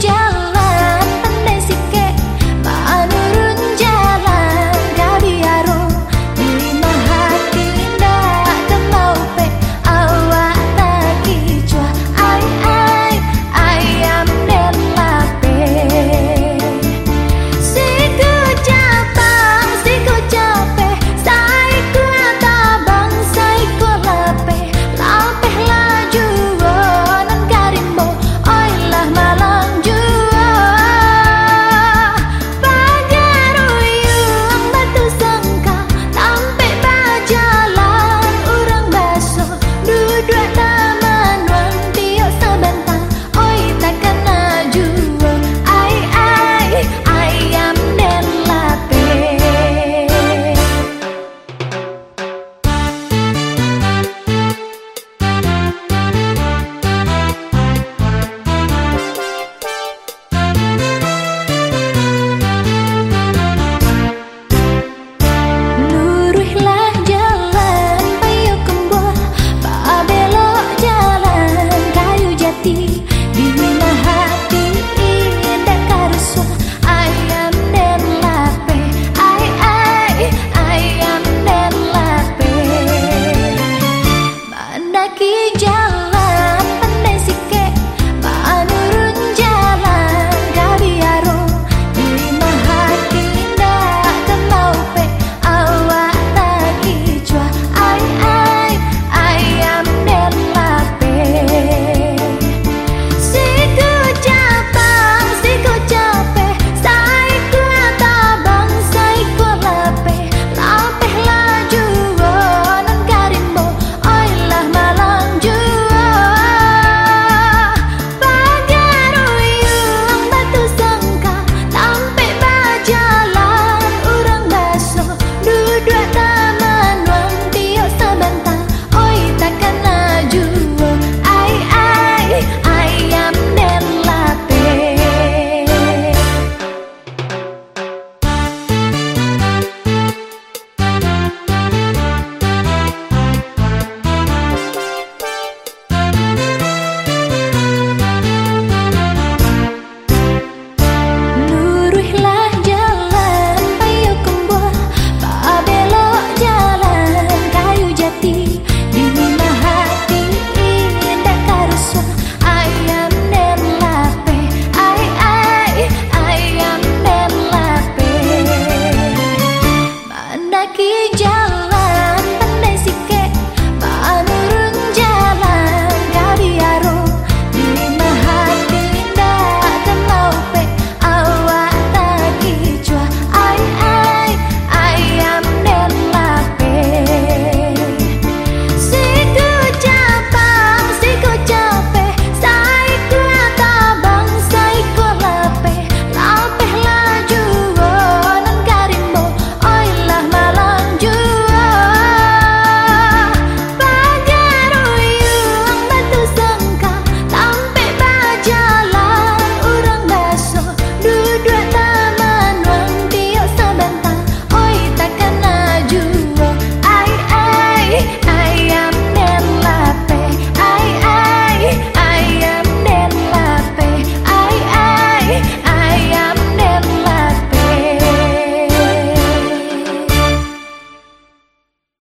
jauh